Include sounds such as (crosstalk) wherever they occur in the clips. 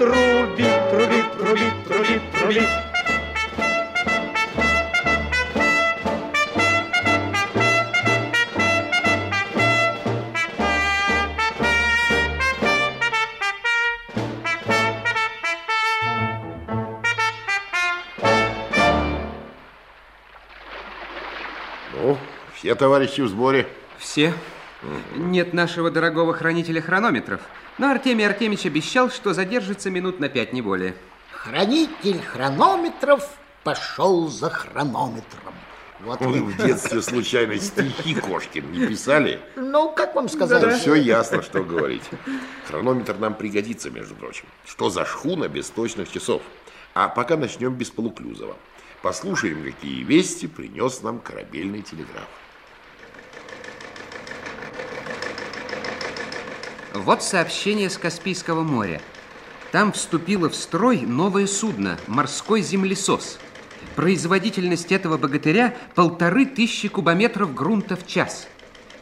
трубит, трубит, трубит, трубит, трубит. Ну, все товарищи в сборе. Все. Нет нашего дорогого хранителя хронометров. Но Артемий Артемьевич обещал, что задержится минут на пять, не более. Хранитель хронометров пошел за хронометром. Вот Вы в детстве случайно стихи Кошкин не писали? Ну, как вам сказать? Да, все ясно, что говорить. Хронометр нам пригодится, между прочим. Что за шхуна без точных часов? А пока начнем без Полуклюзова. Послушаем, какие вести принес нам корабельный телеграф. Вот сообщение с Каспийского моря. Там вступило в строй новое судно «Морской землесос». Производительность этого богатыря – полторы тысячи кубометров грунта в час.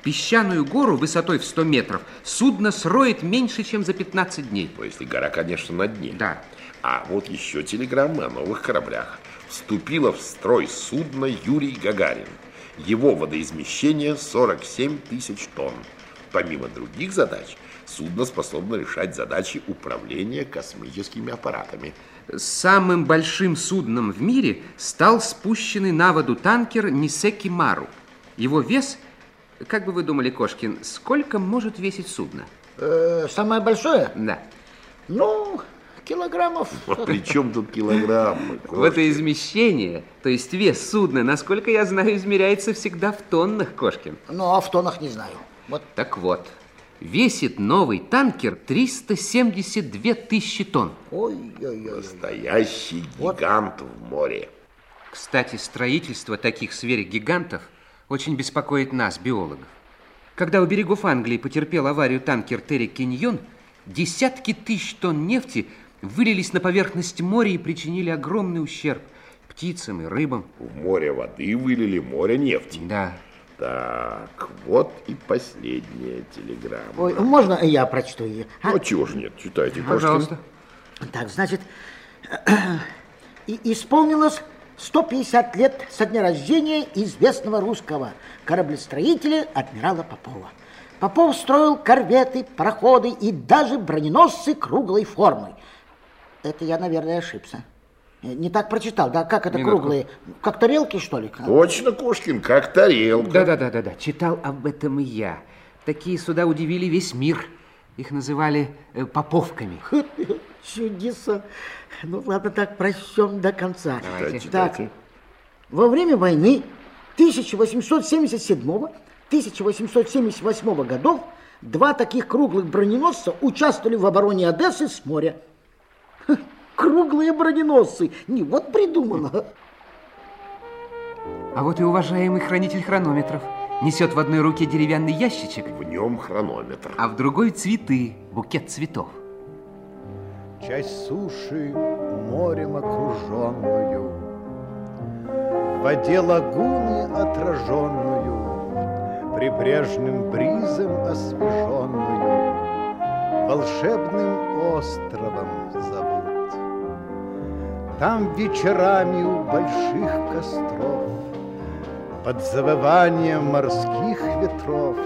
Песчаную гору высотой в 100 метров судно сроет меньше, чем за 15 дней. Ну, если гора, конечно, на дне. Да. А вот еще телеграмма о новых кораблях. Вступило в строй судно Юрий Гагарин. Его водоизмещение 47 тысяч тонн. Помимо других задач, судно способно решать задачи управления космическими аппаратами. Самым большим судном в мире стал спущенный на воду танкер Нисеки Мару. Его вес, как бы вы думали, Кошкин, сколько может весить судно? Э, самое большое? Да. Ну, килограммов. (laughs) А при чем тут килограммы? (laughs) Водоизмещение, то есть вес судна, насколько я знаю, измеряется всегда в тоннах, Кошкин. Ну, а в тоннах не знаю. Вот Так вот, весит новый танкер 372 тысячи тонн. Ой-ой-ой. Настоящий гигант в море. Кстати, строительство таких сверхгигантов очень беспокоит нас, биологов. Когда у берегов Англии потерпел аварию танкер Терри Киньон, десятки тысяч тонн нефти вылились на поверхность моря и причинили огромный ущерб птицам и рыбам. В море воды вылили море нефти. Да. Так, вот и последняя телеграмма. Ой, можно я прочту ее? А? Ну, а чего ж нет? Читайте, Кошкин. Пожалуйста. Так, значит, и исполнилось 150 лет со дня рождения известного русского кораблестроителя адмирала Попова. Попов строил корветы, пароходы и даже броненосцы круглой формы. Это я, наверное, ошибся. Не так прочитал, да? Как это Минутку. круглые? Как тарелки, что ли? Точно, Кошкин, как тарелка. Да-да-да-да, читал об этом и я. Такие суда удивили весь мир. Их называли э, поповками. (laughs) Чудеса. Ну ладно, так прочтем до конца. Давайте. Читайте. Во время войны 1877-1878 годов два таких круглых броненосца участвовали в обороне Одессы с моря. Круглые броненосцы. Не вот придумано. А вот и уважаемый хранитель хронометров. Несет в одной руке деревянный ящичек, В нем хронометр. а в другой цветы, букет цветов. часть суши морем окруженную, в воде лагуны отраженную, прибрежным бризом освеженную, волшебным островом. Там вечерами у больших костров, под завыванием морских ветров,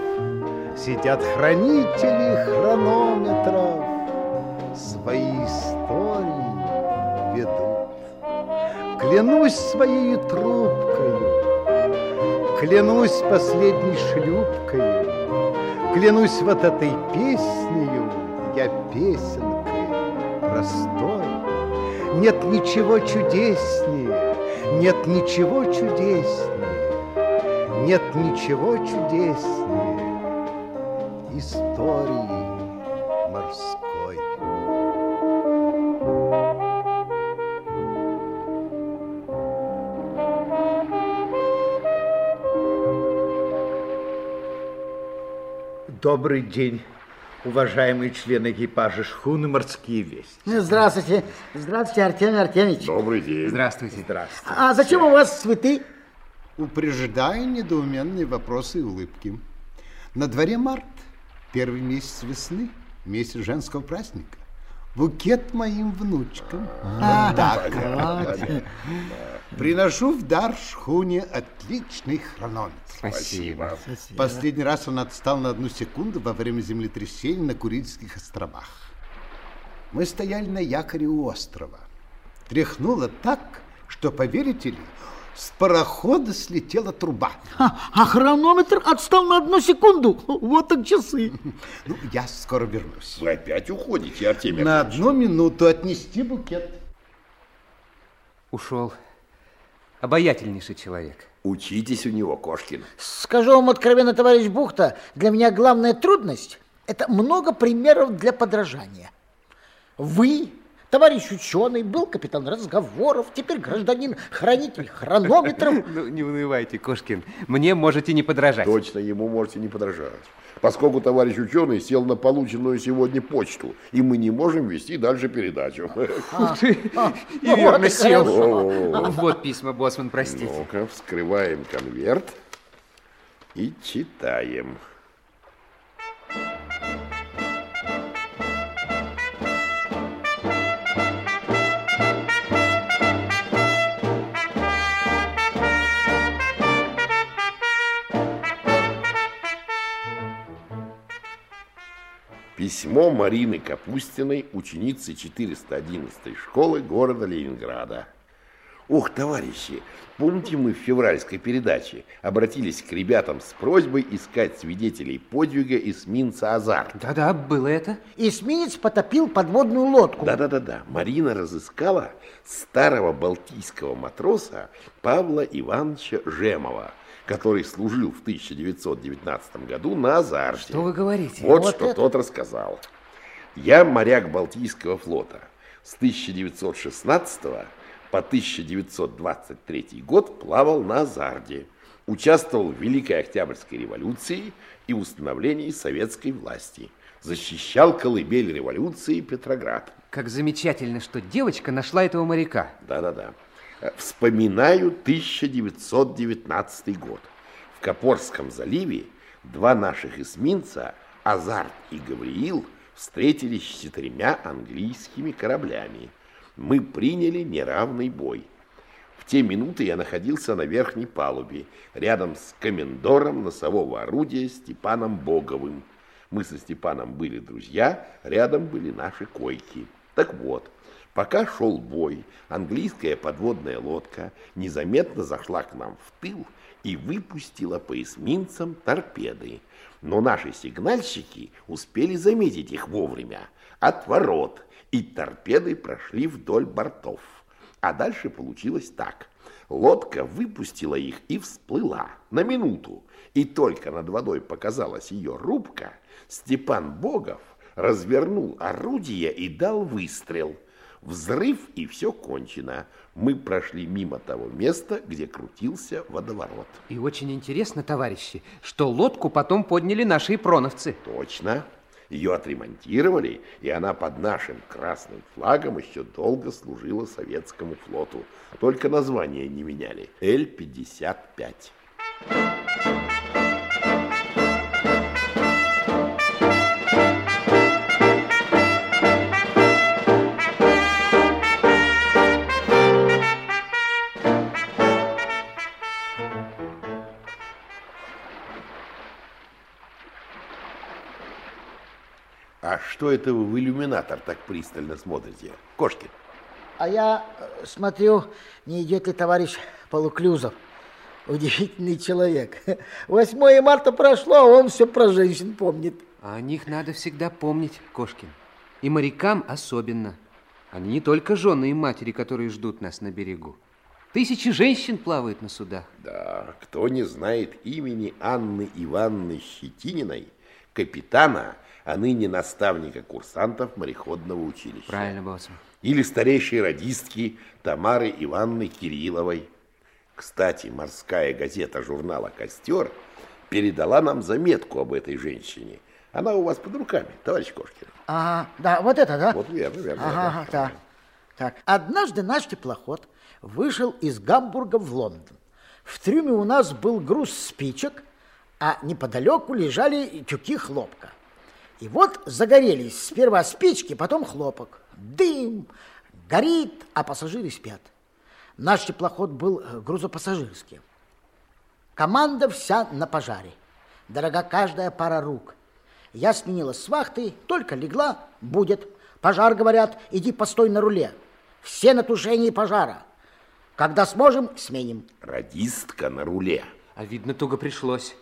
сидят хранители хронометров, свои истории ведут. Клянусь своей трубкою, клянусь последней шлюпкою, клянусь вот этой песнею, я песенкой простой. Нет ничего чудеснее, нет ничего чудеснее, нет ничего чудеснее истории морской. Добрый день уважаемые члены экипажа шхуны «Морские вести». Здравствуйте. Здравствуйте, Артемий Артемьевич. Добрый день. Здравствуйте. Здравствуйте. А зачем у вас цветы? Упреждая недоуменные вопросы и улыбки. На дворе март, первый месяц весны, месяц женского праздника. Букет моим внучкам. А, так. Приношу в дар шхуне отличный хронометр. Спасибо. Последний раз он отстал на одну секунду во время землетрясения на Курильских островах. Мы стояли на якоре у острова. Тряхнуло так, что, поверите ли, с парохода слетела труба. А, а хронометр отстал на одну секунду. Вот так часы. (laughs) Ну, я скоро вернусь. Вы опять уходите, Артемий На Аркадьевич? одну минуту отнести букет. Ушел. Обаятельнейший человек. Учитесь у него, Кошкин. Скажу вам откровенно, товарищ Бухта, для меня главная трудность – это много примеров для подражания. Вы, товарищ ученый, был капитан разговоров, теперь гражданин-хранитель хронометров. (laughs) Ну, не унывайте, Кошкин. Мне можете не подражать. Точно ему можете не подражать. Поскольку товарищ ученый сел на полученную сегодня почту, и мы не можем вести дальше передачу. (laughs) И верно сел. Вот письма, Боцман, простите. Ну-ка, вскрываем конверт и читаем. Письмо Марины Капустиной, ученицы 411 школы города Ленинграда. Ох, товарищи, помните, мы в февральской передаче обратились к ребятам с просьбой искать свидетелей подвига эсминца «Азарт». Да-да, было это. Эсминец потопил подводную лодку. Да-да-да-да, Марина разыскала старого балтийского матроса Павла Ивановича Жемова, который служил в 1919 году на «Азарте». Что вы говорите? Вот, Вот что это. тот рассказал. Я моряк Балтийского флота. С 1916 по 1923 год плавал на Азарде. Участвовал в Великой Октябрьской революции и установлении советской власти. Защищал колыбель революции Петроград. Как замечательно, что девочка нашла этого моряка. Да-да-да. Вспоминаю 1919 год. В Копорском заливе два наших эсминца, Азарт и Гавриил, встретились с четырьмя английскими кораблями. Мы приняли неравный бой. В те минуты я находился на верхней палубе, рядом с комендором носового орудия Степаном Боговым. Мы со Степаном были друзья, рядом были наши койки. Так вот, пока шел бой, английская подводная лодка незаметно зашла к нам в тыл и выпустила по эсминцам торпеды. Но наши сигнальщики успели заметить их вовремя. Отворот, и торпеды прошли вдоль бортов. А дальше получилось так. Лодка выпустила их и всплыла на минуту. И только над водой показалась ее рубка, Степан Богов развернул орудие и дал выстрел. Взрыв, и все кончено. Мы прошли мимо того места, где крутился водоворот. И очень интересно, товарищи, что лодку потом подняли наши проновцы. Точно. Ее отремонтировали, и она под нашим красным флагом еще долго служила советскому флоту. Только название не меняли. Л-55. А что это вы в иллюминатор так пристально смотрите? Кошкин. А я э, смотрю, не идет ли товарищ Полуклюзов. Удивительный человек. (laughs) 8 марта прошло, а он все про женщин помнит. А о них надо всегда помнить, Кошкин. И морякам особенно. Они не только жены и матери, которые ждут нас на берегу. Тысячи женщин плавают на судах. Да, кто не знает имени Анны Ивановны Щетининой, капитана, а ныне наставника курсантов мореходного училища. Правильно, Боцман. Или старейшей радистки Тамары Ивановны Кирилловой. Кстати, морская газета журнала «Костер» передала нам заметку об этой женщине. Она у вас под руками, товарищ Кошкин. Ага, да, вот это, да? Вот верно, верно. Ага, да. ага, так. Так, однажды наш теплоход вышел из Гамбурга в Лондон. В трюме у нас был груз спичек, а неподалеку лежали тюки хлопка. И вот загорелись сперва спички, потом хлопок. Дым, горит, а пассажиры спят. Наш теплоход был э, грузопассажирский. Команда вся на пожаре. Дорога каждая пара рук. Я сменилась с вахты, только легла, будет. Пожар, говорят, иди постой на руле. Все на тушении пожара. Когда сможем, сменим. Радистка на руле. А видно, туго пришлось.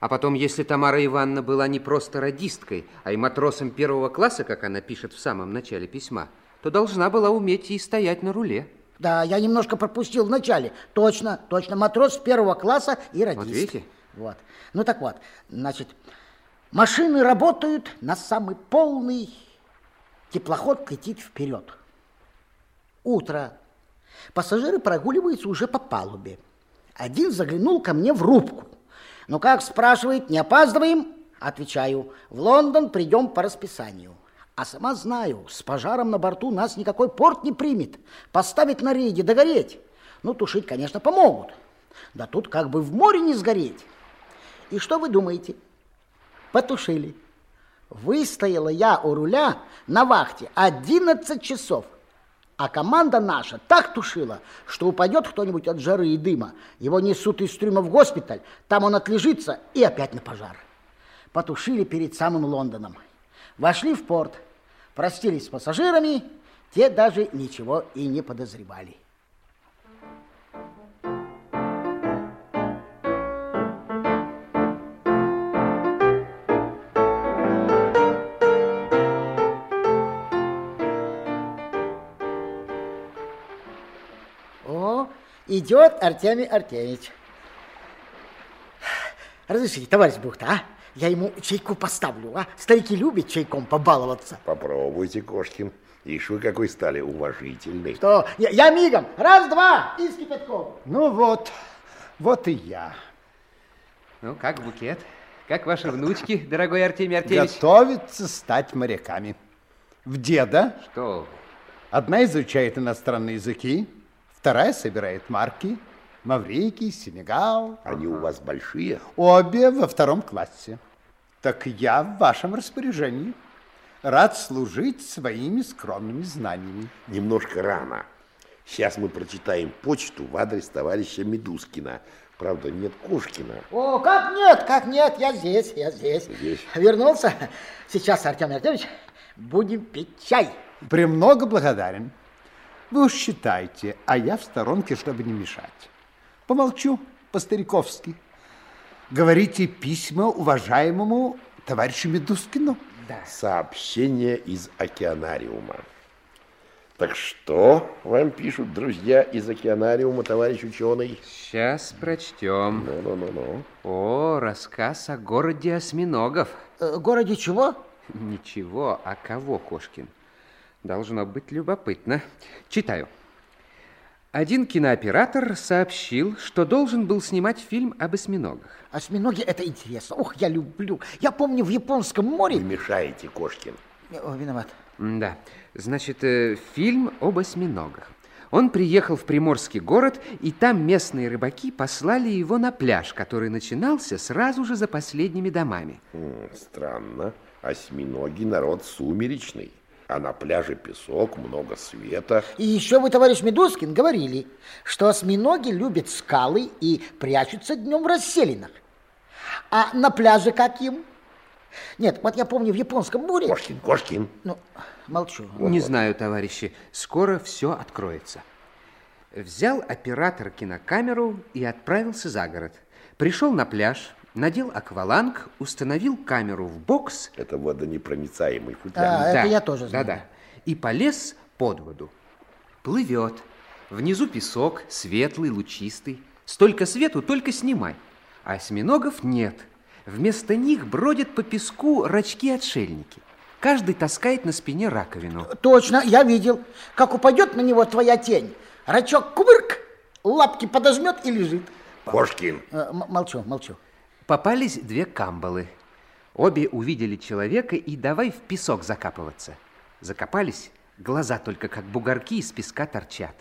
А потом, если Тамара Ивановна была не просто радисткой, а и матросом первого класса, как она пишет в самом начале письма, то должна была уметь и стоять на руле. Да, я немножко пропустил в начале. Точно, точно, матрос первого класса и радист. Вот видите? Вот. Ну так вот, значит, машины работают на самый полный, теплоход летит вперед. Утро. Пассажиры прогуливаются уже по палубе. Один заглянул ко мне в рубку. Ну как, спрашивает, не опаздываем? Отвечаю, в Лондон придем по расписанию. А сама знаю, с пожаром на борту нас никакой порт не примет. Поставить на рейде, догореть. Ну, тушить, конечно, помогут. Да тут как бы в море не сгореть. И что вы думаете? Потушили. Выстояла я у руля на вахте 11 часов. А команда наша так тушила, что упадет кто-нибудь от жары и дыма. Его несут из трюма в госпиталь, там он отлежится и опять на пожар. Потушили перед самым Лондоном. Вошли в порт, простились с пассажирами, те даже ничего и не подозревали. Идет Артемий Артемьевич. Разрешите, товарищ Бухта, а? Я ему чайку поставлю, а? Старики любят чайком побаловаться. Попробуйте, Кошкин. Ишь вы какой стали уважительный. Что? Я, я мигом. Раз, два, и с кипятком. Ну вот, вот и я. Ну, как букет? Как ваши внучки, дорогой Артемий Артемьевич? Готовится стать моряками. В деда Что? одна изучает иностранные языки, вторая собирает марки. Маврикий, Сенегал. Они у вас большие? Обе во втором классе. Так я в вашем распоряжении. Рад служить своими скромными знаниями. Немножко рано. Сейчас мы прочитаем почту в адрес товарища Медускина. Правда, нет Кошкина. О, как нет, как нет, я здесь, я здесь. Здесь. Вернулся. Сейчас, Артемий Артемьевич, будем пить чай. Премного благодарен. Вы уж считайте, а я в сторонке, чтобы не мешать. Помолчу по-стариковски. Говорите письма уважаемому товарищу Медускину. Сообщение из океанариума. Так что вам пишут друзья из океанариума, товарищ ученый? Сейчас прочтем. Ну-ну-ну-ну. О, рассказ о городе осьминогов. Э, городе чего? Ничего, а кого, Кошкин? Должно быть любопытно. Читаю. Один кинооператор сообщил, что должен был снимать фильм об осьминогах. Осьминоги это интересно. Ух, я люблю. Я помню в Японском Вы море. мешаете, Кошкин. О, виноват. Да, значит, э, фильм об осьминогах. Он приехал в приморский город, и там местные рыбаки послали его на пляж, который начинался сразу же за последними домами. М, Странно. Осьминоги народ сумеречный. А на пляже песок, много света. И еще вы, товарищ Медускин, говорили, что осьминоги любят скалы и прячутся днем в расселинах. А на пляже каким? Нет, вот я помню в Японском море... Кошкин, Кошкин. Ну, молчу. Не знаю, товарищи, скоро все откроется. Взял оператор кинокамеру и отправился за город. Пришел на пляж, надел акваланг, установил камеру в бокс. Это водонепроницаемый футляр. А, это я тоже знаю. Да-да. И полез под воду. Плывет. Внизу песок, светлый, лучистый. Столько свету, только снимай. А осьминогов нет. Вместо них бродят по песку рачки-отшельники. Каждый таскает на спине раковину. Точно, я видел, как упадет на него твоя тень. Рачок кувырк, лапки подожмет и лежит. Кошкин. Э, молчу, молчу. Попались две камбалы. Обе увидели человека и давай в песок закапываться. Закопались, глаза только как бугорки из песка торчат.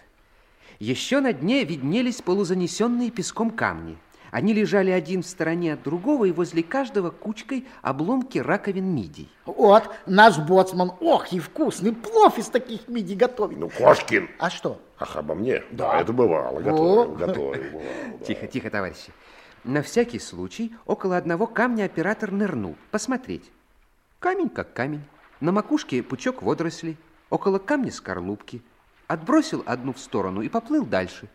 Еще на дне виднелись полузанесенные песком камни. Они лежали один в стороне от другого, и возле каждого кучкой обломки раковин мидий. Вот, наш боцман, ох, и вкусный плов из таких мидий готовит. Ну, Кошкин. А что? Ах, обо мне? Да, это бывало. Готовил, готовил. (laughs) Тихо, тихо, товарищи. На всякий случай около одного камня оператор нырнул. Посмотреть. Камень как камень. На макушке пучок водорослей. Около камня скорлупки. Отбросил одну в сторону и поплыл дальше.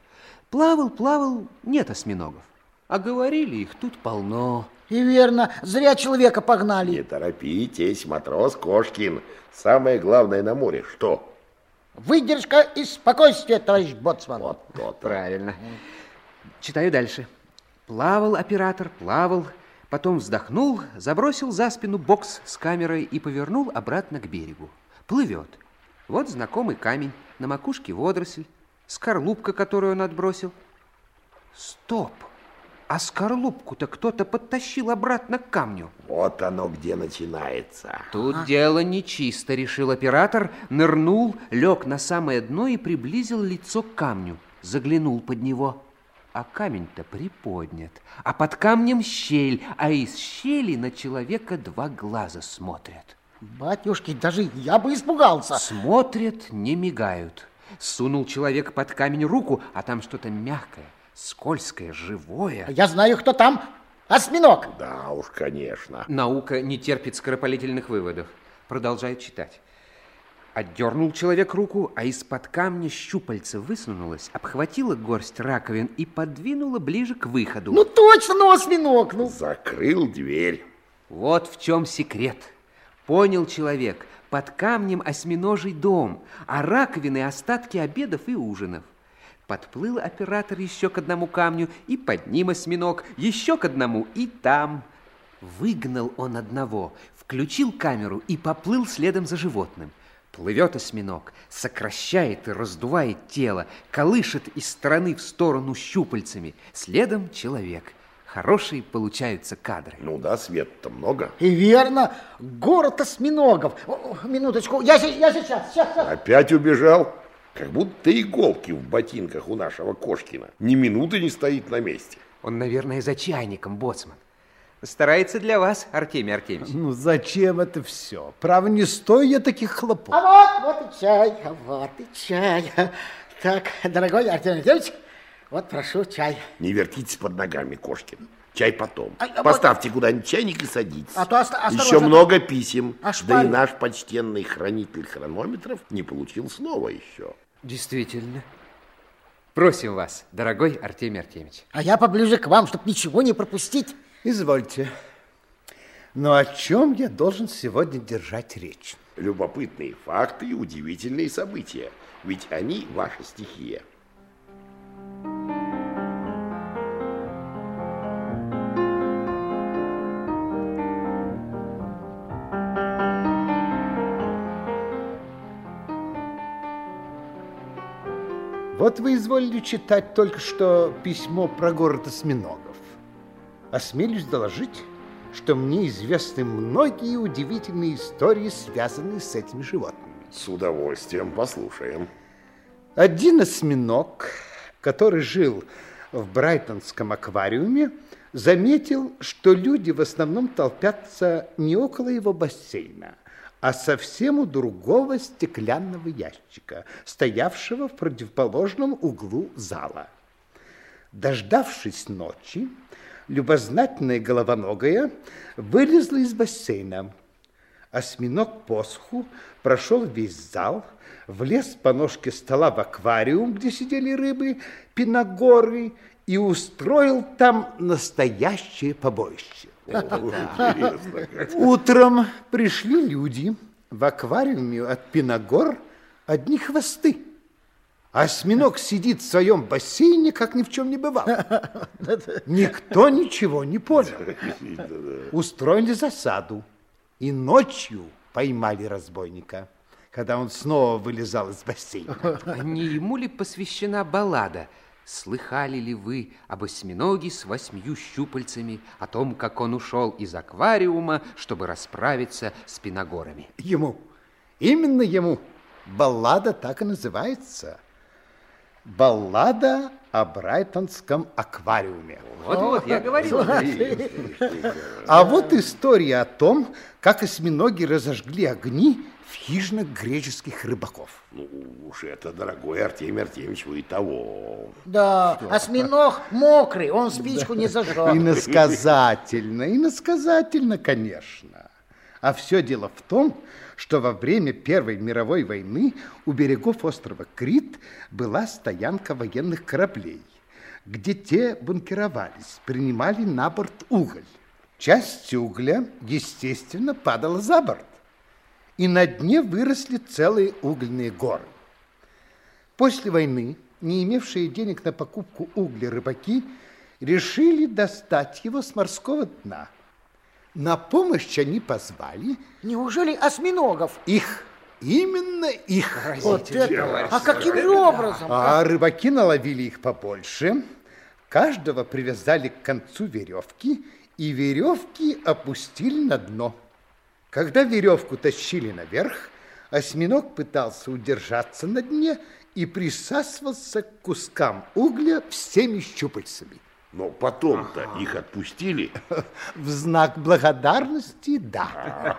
Плавал, плавал, нет осьминогов. А говорили, их тут полно. И верно, зря человека Не погнали. торопитесь, матрос Кошкин. Самое главное на море что? Выдержка и спокойствие, товарищ боцман. Вот то Правильно. Читаю дальше. Плавал оператор, плавал, потом вздохнул, забросил за спину бокс с камерой и повернул обратно к берегу. Плывет. Вот знакомый камень, на макушке водоросль, скорлупка, которую он отбросил. Стоп! А скорлупку-то кто-то подтащил обратно к камню. Вот оно где начинается. Тут дело нечисто, решил оператор, нырнул, лег на самое дно и приблизил лицо к камню. Заглянул под него. А камень-то приподнят, а под камнем щель, а из щели на человека два глаза смотрят. Батюшки, даже я бы испугался. Смотрят, не мигают. Сунул человек под камень руку, а там что-то мягкое, скользкое, живое. Я знаю, кто там. Осьминог. Да уж, конечно. Наука не терпит скоропалительных выводов. Продолжает читать. Отдернул человек руку, а из-под камня щупальце высунулось, обхватило горсть раковин и подвинуло ближе к выходу. Ну точно, ну осьминог. Ну, Закрыл дверь. Вот в чем секрет. Понял человек, под камнем осьминожий дом, а раковины остатки обедов и ужинов. Подплыл оператор еще к одному камню, и под ним осьминог, еще к одному, и там. Выгнал он одного, включил камеру и поплыл следом за животным. Плывет осьминог, сокращает и раздувает тело, колышет из стороны в сторону щупальцами. Следом человек. Хорошие получаются кадры. Ну да, свет-то много. и верно, город осьминогов. Минуточку, я, я сейчас, сейчас, сейчас. Опять убежал. Как будто иголки в ботинках у нашего Кошкина. Ни минуты не стоит на месте. Он, наверное, за чайником, боцман. Старается для вас, Артемий Артемьевич. Ну зачем это все? Право, не стою я таких хлопот. А вот, вот и чай, а вот и чай. Так, дорогой Артемий Артемьевич, вот прошу чай. Не вертитесь под ногами, Кошкин. Чай потом. А, а Поставьте куда-нибудь чайник и садитесь. А то оста-. Еще много писем. А да и наш почтенный хранитель хронометров не получил слова еще. Действительно. Просим вас, дорогой Артемий Артемьевич. А я поближе к вам, чтобы ничего не пропустить. Извольте. Но о чем я должен сегодня держать речь? Любопытные факты и удивительные события. Ведь они ваша стихия. Вот вы изволили читать только что письмо про город осьминогов. Осмелюсь доложить, что мне известны многие удивительные истории, связанные с этими животными. С удовольствием послушаем. Один осьминог, который жил в Брайтонском аквариуме, заметил, что люди в основном толпятся не около его бассейна, а совсем у другого стеклянного ящика, стоявшего в противоположном углу зала. Дождавшись ночи, любознательная головоногая вылезла из бассейна. Осьминог посуху прошел весь зал, влез по ножке стола в аквариум, где сидели рыбы, пиногоры, и устроил там настоящее побоище. Утром пришли люди. В аквариуме от пиногор одни хвосты. А осьминог сидит в своем бассейне, как ни в чем не бывало. Никто ничего не понял. Устроили засаду. И ночью поймали разбойника, когда он снова вылезал из бассейна. Не ему ли посвящена баллада Слыхали ли вы об осьминоге с восьмью щупальцами, о том, как он ушел из аквариума, чтобы расправиться с пиногорами? Ему, именно ему, баллада так и называется. Баллада о Брайтонском аквариуме. Вот-вот, я говорил. А вот история о том, как осьминоги разожгли огни в хижинах греческих рыбаков. Ну уж это, дорогой Артемий Артемьевич, вы и того. Да, осьминог мокрый, он спичку не зажег. Иносказательно, иносказательно, конечно. А все дело в том, что во время Первой мировой войны у берегов острова Крит была стоянка военных кораблей, где те бункеровались, принимали на борт уголь. Часть угля, естественно, падала за борт, и на дне выросли целые угольные горы. После войны, не имевшие денег на покупку угля рыбаки, решили достать его с морского дна – на помощь они позвали Неужели осьминогов? их, именно их. Вот это. А каким же образом? А рыбаки наловили их побольше, каждого привязали к концу веревки, и веревки опустили на дно. Когда веревку тащили наверх, осьминог пытался удержаться на дне и присасывался к кускам угля всеми щупальцами. Но потом-то их отпустили. В знак благодарности, да.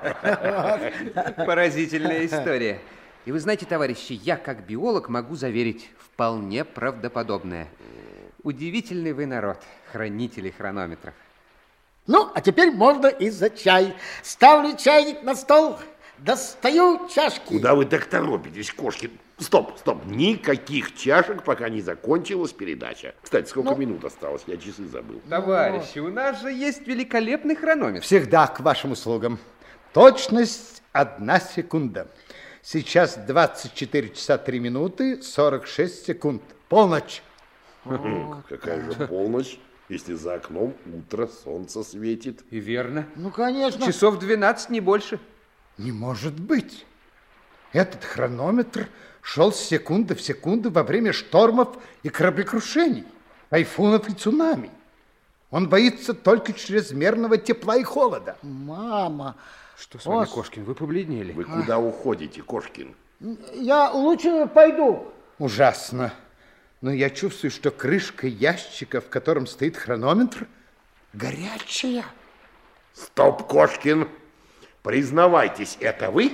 Поразительная история. И вы знаете, товарищи, я как биолог могу заверить, вполне правдоподобное. Удивительный вы народ, хранители хронометров. Ну, а теперь можно и за чай. Ставлю чайник на стол, достаю чашки. Куда вы так торопитесь, Кошкин? Стоп, стоп, никаких чашек, пока не закончилась передача. Кстати, сколько Ну. минут осталось? Я часы забыл. Товарищи, у нас же есть великолепный хронометр. Всегда к вашим услугам. Точность одна секунда. Сейчас 24 часа 3 минуты 46 секунд. Полночь. Какая же полночь, если за окном утро, солнце светит. И верно. Ну, конечно. Часов 12, не больше. Не может быть. Этот хронометр шел с секунды в секунду во время штормов и кораблекрушений, тайфунов и цунами. Он боится только чрезмерного тепла и холода. Мама, Что с вами, Ос. Кошкин, вы побледнели? Вы куда уходите, Кошкин? я лучше пойду. Ужасно. Но я чувствую, что крышка ящика, в котором стоит хронометр, горячая. Стоп, Кошкин! Признавайтесь, это вы?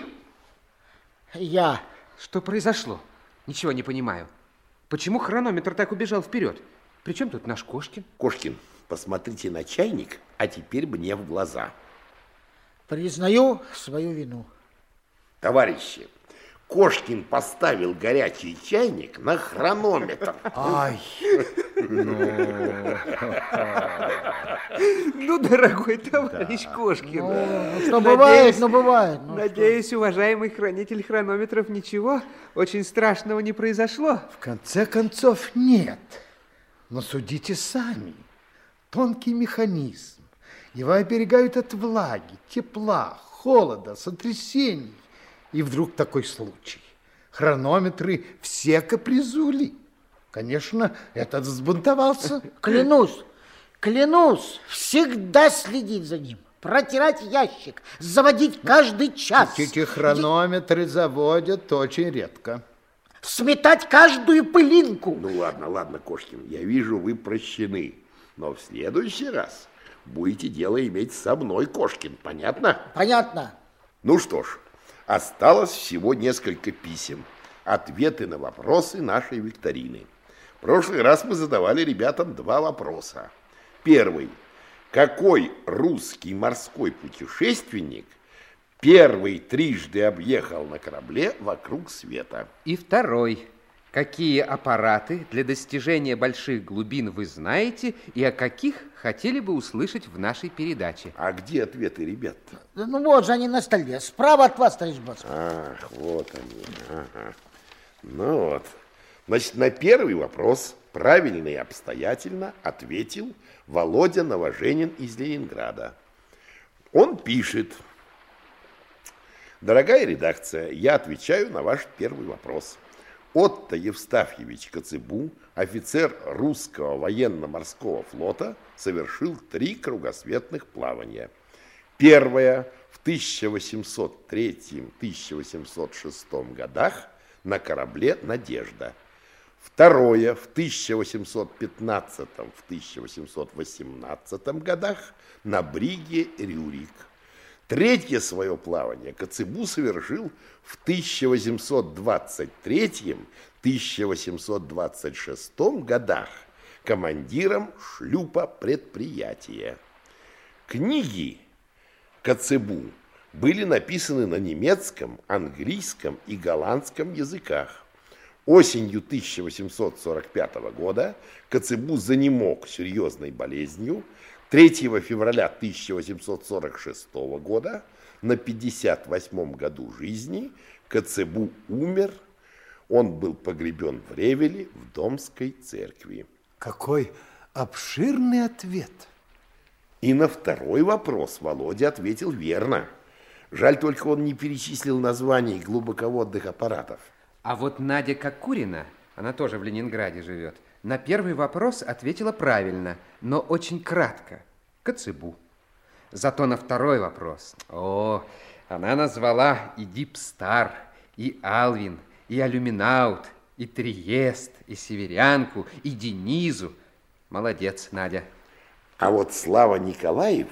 Я. Что произошло? Ничего не понимаю. Почему хронометр так убежал вперед? Причем тут наш Кошкин? Кошкин, посмотрите на чайник, а теперь мне в глаза. Признаю свою вину. Товарищи, Кошкин поставил горячий чайник на хронометр. Ай, Ну, дорогой товарищ Кошкин. Ну, что бывает, ну бывает. Ну, Надеюсь, уважаемый хранитель хронометров, ничего очень страшного не произошло. в конце концов, нет. Но судите сами. Тонкий механизм. Его оберегают от влаги, тепла, холода, сотрясений. И вдруг такой случай. Хронометры все капризули. Конечно, этот взбунтовался. Клянусь, клянусь, всегда следить за ним. Протирать ящик, заводить каждый час. Эти хронометры заводят очень редко. Сметать каждую пылинку. Ну ладно, ладно, Кошкин, я вижу, вы прощены. Но в следующий раз будете дело иметь со мной, Кошкин, понятно? Понятно. Ну что ж, осталось всего несколько писем. Ответы на вопросы нашей викторины. В прошлый раз мы задавали ребятам два вопроса. Первый. Какой русский морской путешественник первый трижды объехал на корабле вокруг света? И второй. Какие аппараты для достижения больших глубин вы знаете и о каких хотели бы услышать в нашей передаче? А где ответы ребят? Да Ну вот же они на столе, справа от вас, товарищ Боцман. Ах, вот они. Ага. Ну вот. Значит, на первый вопрос правильно и обстоятельно ответил Володя Новоженин из Ленинграда. Он пишет. Дорогая редакция, я отвечаю на ваш первый вопрос. Отто Евстафьевич Коцебу, офицер русского военно-морского флота, совершил три кругосветных плавания. Первое в 1803-1806 годах на корабле «Надежда». Второе в 1815-1818 годах на бриге «Рюрик». Третье свое плавание Коцебу совершил в 1823-1826 годах командиром шлюпа предприятия. Книги Коцебу были написаны на немецком, английском и голландском языках. Осенью 1845 года Коцебу занемог серьезной болезнью. 3 февраля 1846 года на 58 году жизни Коцебу умер. Он был погребен в Ревеле в Домской церкви. Какой обширный ответ. И на второй вопрос Володя ответил верно. Жаль только он не перечислил названий глубоководных аппаратов. А вот Надя Кокурина, она тоже в Ленинграде живет, на первый вопрос ответила правильно, но очень кратко. Коцебу. Зато на второй вопрос, о, она назвала и Дипстар, и Алвин, и Алюминаут, и Триест, и Северянку, и Денизу. Молодец, Надя. А вот Слава Николаев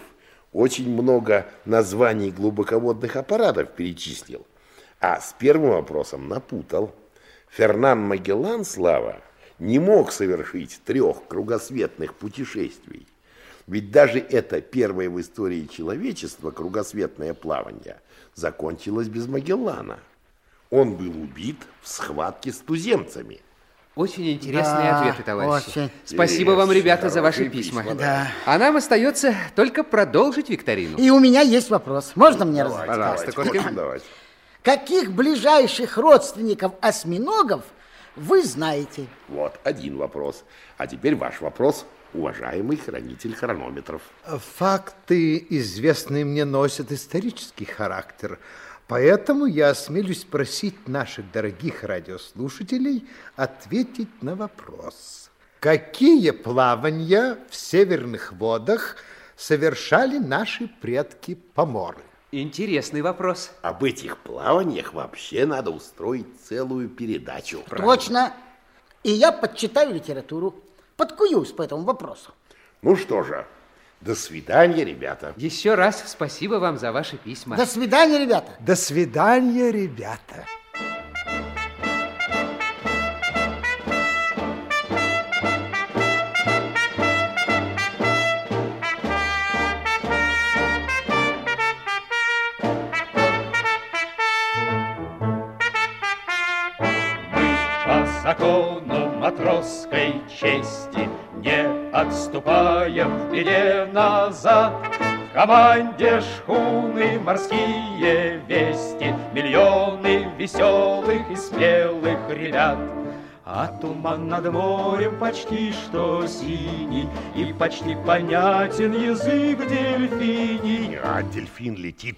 очень много названий глубоководных аппаратов перечислил, а с первым вопросом напутал. Фернан Магеллан, Слава, не мог совершить трех кругосветных путешествий. Ведь даже это первое в истории человечества кругосветное плавание закончилось без Магеллана. Он был убит в схватке с туземцами. Очень интересные Да, ответы, товарищи. очень. Спасибо вам, ребята, за ваши письма. письма, Да. А нам остается только продолжить викторину. И у меня есть вопрос. Можно мне Давайте, разобрать? Пожалуйста, давайте. Каких ближайших родственников осьминогов вы знаете? Вот один вопрос. А теперь ваш вопрос, уважаемый хранитель хронометров. Факты, известные мне, носят исторический характер, поэтому я осмелюсь просить наших дорогих радиослушателей ответить на вопрос. Какие плавания в северных водах совершали наши предки-поморы? Интересный вопрос. Об этих плаваниях вообще надо устроить целую передачу. Точно. И я подчитаю литературу. Подкуюсь по этому вопросу. Ну что же, до свидания, ребята. Еще раз спасибо вам за ваши письма. До свидания, ребята. До свидания, ребята. Закону матросской чести. Не отступаем в беде назад. В команде шхуны морские вести. Миллионы веселых и смелых ребят. А туман над морем почти что синий. И почти понятен язык дельфиний. А дельфин летит.